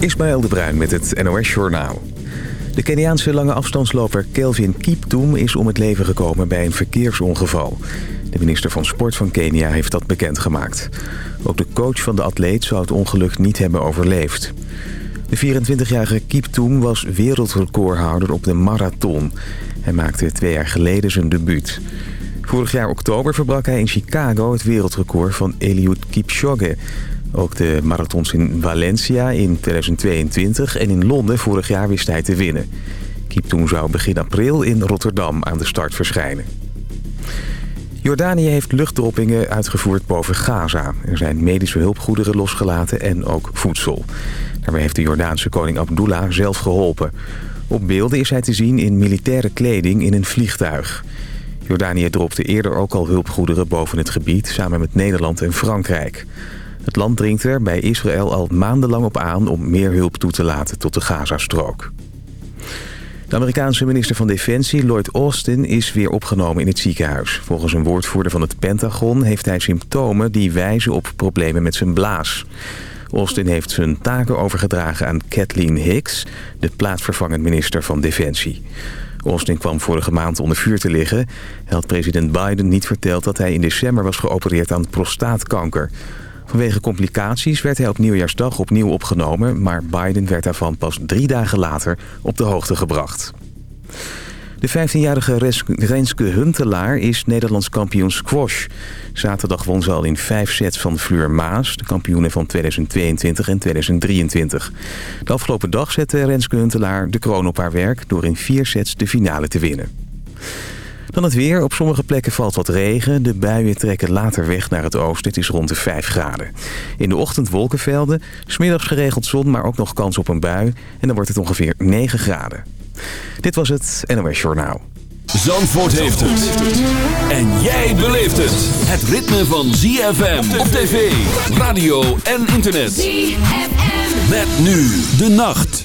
Ismaël de Bruin met het NOS Journaal. De Keniaanse lange afstandsloper Kelvin Kieptoem is om het leven gekomen bij een verkeersongeval. De minister van Sport van Kenia heeft dat bekendgemaakt. Ook de coach van de atleet zou het ongeluk niet hebben overleefd. De 24-jarige Kieptoem was wereldrecordhouder op de marathon. Hij maakte twee jaar geleden zijn debuut. Vorig jaar oktober verbrak hij in Chicago het wereldrecord van Eliud Kipchoge... Ook de marathons in Valencia in 2022 en in Londen vorig jaar wist hij te winnen. Kiptoen zou begin april in Rotterdam aan de start verschijnen. Jordanië heeft luchtdroppingen uitgevoerd boven Gaza. Er zijn medische hulpgoederen losgelaten en ook voedsel. Daarbij heeft de Jordaanse koning Abdullah zelf geholpen. Op beelden is hij te zien in militaire kleding in een vliegtuig. Jordanië dropte eerder ook al hulpgoederen boven het gebied... samen met Nederland en Frankrijk. Het land dringt er bij Israël al maandenlang op aan om meer hulp toe te laten tot de Gazastrook. De Amerikaanse minister van Defensie, Lloyd Austin, is weer opgenomen in het ziekenhuis. Volgens een woordvoerder van het Pentagon heeft hij symptomen die wijzen op problemen met zijn blaas. Austin heeft zijn taken overgedragen aan Kathleen Hicks, de plaatsvervangend minister van Defensie. Austin kwam vorige maand onder vuur te liggen. Hij had president Biden niet verteld dat hij in december was geopereerd aan prostaatkanker. Vanwege complicaties werd hij op nieuwjaarsdag opnieuw opgenomen... maar Biden werd daarvan pas drie dagen later op de hoogte gebracht. De 15-jarige Renske Huntelaar is Nederlands kampioen squash. Zaterdag won ze al in vijf sets van Fleur Maas... de kampioene van 2022 en 2023. De afgelopen dag zette Renske Huntelaar de kroon op haar werk... door in vier sets de finale te winnen. Dan het weer. Op sommige plekken valt wat regen. De buien trekken later weg naar het oosten. Het is rond de 5 graden. In de ochtend wolkenvelden. Smiddags geregeld zon, maar ook nog kans op een bui. En dan wordt het ongeveer 9 graden. Dit was het NOS Journaal. Zandvoort heeft het. En jij beleeft het. Het ritme van ZFM op tv, radio en internet. ZFM. Met nu de nacht.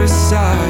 other side.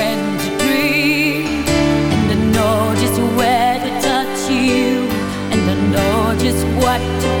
what to do.